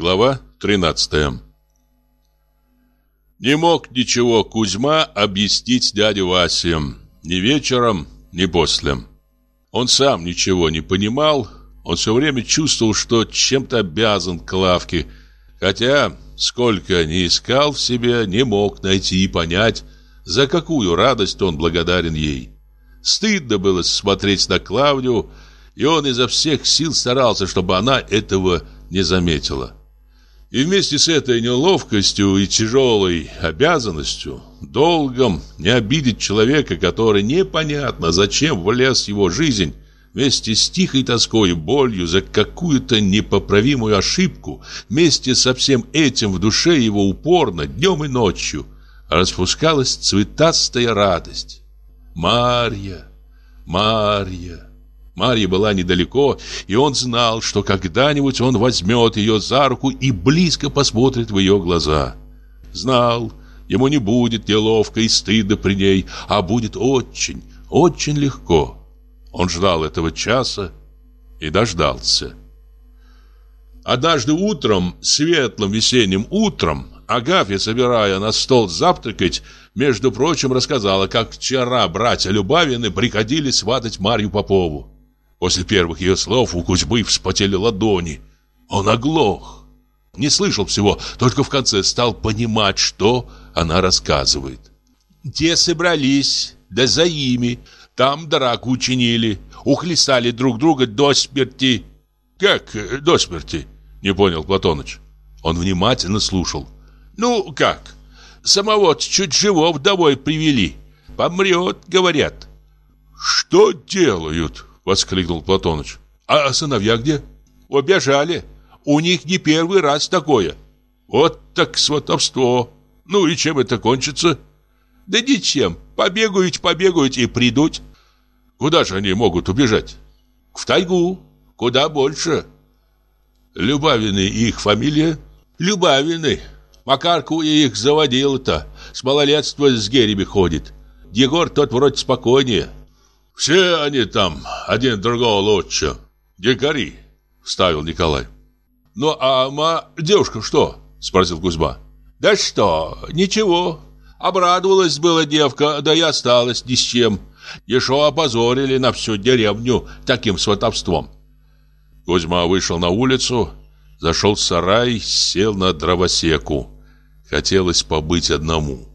Глава 13 Не мог ничего Кузьма объяснить дяде Васе Ни вечером, ни после. Он сам ничего не понимал Он все время чувствовал, что чем-то обязан Клавке Хотя, сколько ни искал в себе, не мог найти и понять За какую радость он благодарен ей. Стыдно было смотреть на Клавдию И он изо всех сил старался, чтобы она этого не заметила и вместе с этой неловкостью и тяжелой обязанностью, долгом не обидеть человека, который непонятно зачем влез в его жизнь, вместе с тихой тоской и болью за какую-то непоправимую ошибку, вместе со всем этим в душе его упорно, днем и ночью, распускалась цветастая радость. Марья, Марья... Марья была недалеко, и он знал, что когда-нибудь он возьмет ее за руку и близко посмотрит в ее глаза. Знал, ему не будет неловко и стыдно при ней, а будет очень, очень легко. Он ждал этого часа и дождался. Однажды утром, светлым весенним утром, Агафья, собирая на стол завтракать, между прочим, рассказала, как вчера братья Любавины приходили сватать Марью Попову. После первых ее слов у Кузьмы вспотели ладони. Он оглох. Не слышал всего, только в конце стал понимать, что она рассказывает. Те собрались, да за ими. Там драку учинили, ухлестали друг друга до смерти. Как до смерти? Не понял Платоныч. Он внимательно слушал. Ну, как? Самого чуть живого домой привели. Помрет, говорят. Что делают? Воскликнул Платоныч. А сыновья где? Убежали. У них не первый раз такое. Вот так сватовство. Ну и чем это кончится? Да ничем. Побегают, побегают и придут. Куда же они могут убежать? В тайгу. Куда больше. Любавины их фамилия? Любавины. Макарку их заводил-то. С малолетства с Гереби ходит. Егор тот вроде спокойнее. Все они там, один другого лучше. Дикари, вставил Николай. Ну а ма девушка что? Спросил Кузьма. Да что, ничего. Обрадовалась была девка, да и осталась ни с чем. Еще опозорили на всю деревню таким сватовством. Кузьма вышел на улицу, зашел в сарай, сел на дровосеку. Хотелось побыть одному.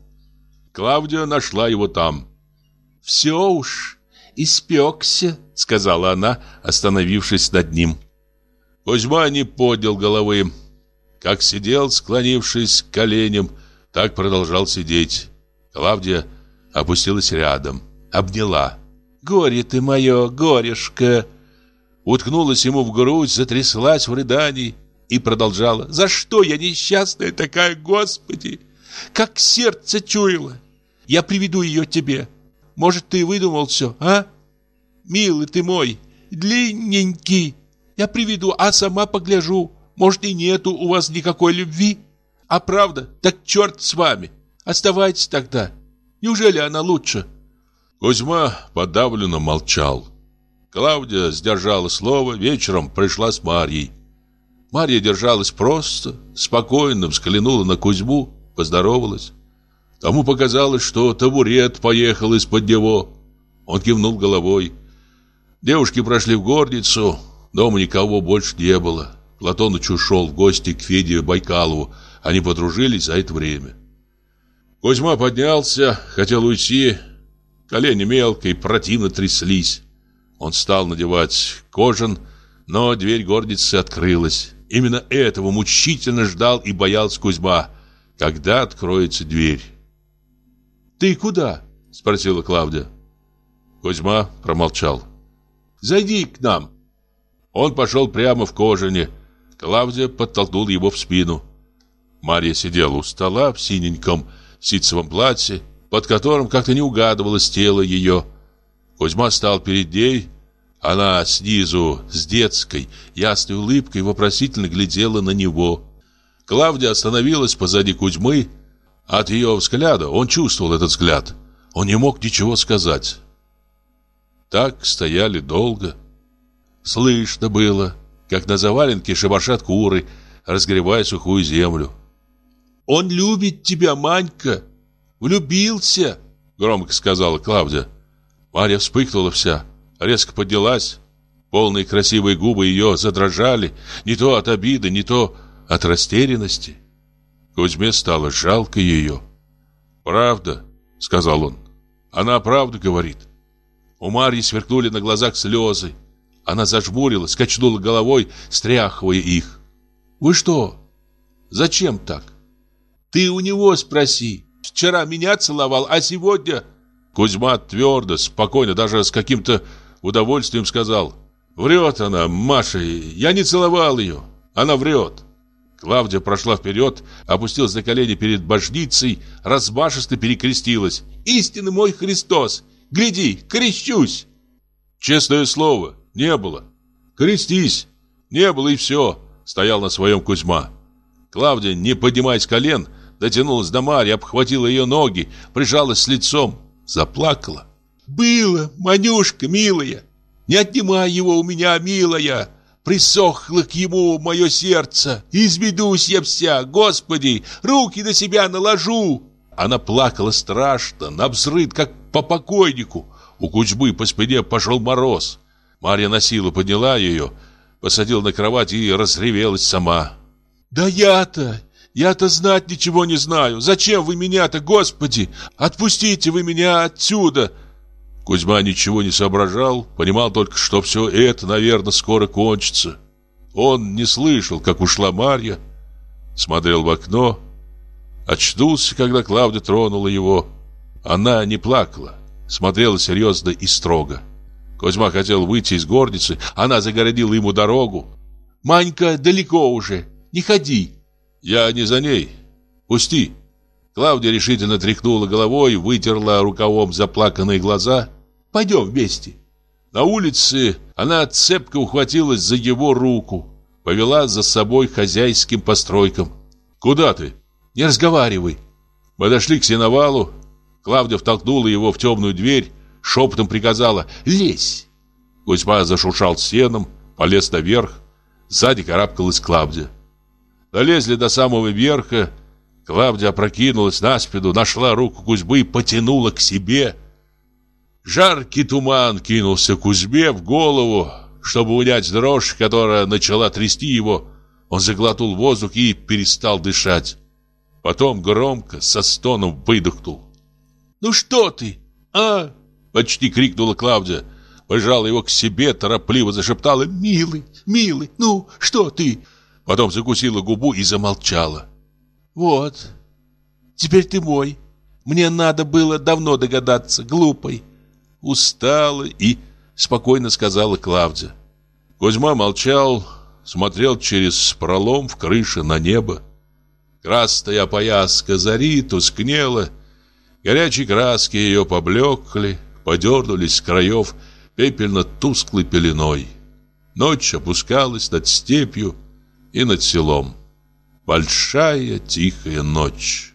Клавдия нашла его там. «Все уж, испекся», — сказала она, остановившись над ним. Кузьма не поднял головы. Как сидел, склонившись к коленям, так продолжал сидеть. Клавдия опустилась рядом, обняла. «Горе ты мое, горешко!» Уткнулась ему в грудь, затряслась в рыдании и продолжала. «За что я несчастная такая, Господи? Как сердце чуяло! Я приведу ее тебе. Может, ты выдумал все, а? Милый ты мой, длинненький. Я приведу, а сама погляжу. Может, и нету у вас никакой любви? А правда? Так черт с вами. Оставайтесь тогда. Неужели она лучше?» Кузьма подавленно молчал. Клавдия сдержала слово, вечером пришла с Марьей. Марья держалась просто, спокойно взглянула на Кузьму, поздоровалась. Тому показалось, что табурет поехал из-под него. Он кивнул головой. Девушки прошли в горницу. Дома никого больше не было. Платоныч ушел в гости к Феде Байкалову. Они подружились за это время. Кузьма поднялся, хотел уйти. Колени мелко и противно тряслись. Он стал надевать кожан, но дверь горницы открылась. Именно этого мучительно ждал и боялся Кузьма. Когда откроется дверь? «Ты куда?» – спросила Клавдия. Кузьма промолчал. «Зайди к нам». Он пошел прямо в кожане. Клавдия подтолкнула его в спину. Марья сидела у стола в синеньком ситцевом платье, под которым как-то не угадывалось тело ее. Кузьма стал перед ней. Она снизу, с детской, ясной улыбкой вопросительно глядела на него. Клавдия остановилась позади Кузьмы, от ее взгляда он чувствовал этот взгляд. Он не мог ничего сказать. Так стояли долго. Слышно было, как на заваленке шебаршат куры, разгревая сухую землю. «Он любит тебя, Манька! Влюбился!» Громко сказала Клавдия. Марья вспыхнула вся, резко поднялась. Полные красивые губы ее задрожали, не то от обиды, не то от растерянности. Кузьме стало жалко ее. «Правда», — сказал он, — «она правду говорит». У Марьи сверкнули на глазах слезы. Она зажмурилась, качнула головой, стряхивая их. «Вы что? Зачем так? Ты у него спроси. Вчера меня целовал, а сегодня...» Кузьма твердо, спокойно, даже с каким-то удовольствием сказал. «Врет она, Маша, я не целовал ее. Она врет». Клавдия прошла вперед, опустилась на колени перед божницей, размашисто перекрестилась. «Истинный мой Христос! Гляди, крещусь!» «Честное слово, не было. Крестись!» «Не было и все!» Стоял на своем Кузьма. Клавдия, не поднимаясь колен, дотянулась до Марьи, обхватила ее ноги, прижалась с лицом, заплакала. «Было, Манюшка, милая! Не отнимай его у меня, милая!» Присохло к ему мое сердце, изведусь я вся, Господи, руки на себя наложу. Она плакала страшно, навзрыд, как по покойнику. У Кузьмы по спине пошел мороз. Марья на силу подняла ее, посадила на кровать и разревелась сама. «Да я-то, я-то знать ничего не знаю. Зачем вы меня-то, Господи? Отпустите вы меня отсюда!» Кузьма ничего не соображал, понимал только, что все это, наверное, скоро кончится. Он не слышал, как ушла Марья, смотрел в окно, очнулся, когда Клавдия тронула его. Она не плакала, смотрела серьезно и строго. Кузьма хотел выйти из горницы, она загородила ему дорогу. «Манька далеко уже, не ходи!» «Я не за ней, пусти!» Клавдия решительно тряхнула головой, вытерла рукавом заплаканные глаза. «Пойдем вместе». На улице она цепко ухватилась за его руку, повела за собой хозяйским постройкам. «Куда ты?» «Не разговаривай». Подошли к сеновалу. Клавдия втолкнула его в темную дверь, шепотом приказала «Лезь!». Кузьма зашуршал сеном, полез наверх. Сзади карабкалась Клавдия. Долезли до самого верха, Клавдия опрокинулась на спину, нашла руку Кузьмы и потянула к себе. Жаркий туман кинулся Кузьме в голову, чтобы унять дрожь, которая начала трясти его. Он заглотнул воздух и перестал дышать. Потом громко, со стоном выдохнул. «Ну что ты, а?» Почти крикнула Клавдия. Пожала его к себе, торопливо зашептала «Милый, милый, ну что ты?» Потом закусила губу и замолчала. Вот, теперь ты мой. Мне надо было давно догадаться, глупой. Устала и спокойно сказала Клавдия. Кузьма молчал, смотрел через пролом в крыше на небо. Красная пояска зари тускнела, горячие краски ее поблекли, подернулись с краев пепельно-тусклой пеленой. Ночь опускалась над степью и над селом. Большая тихая ночь.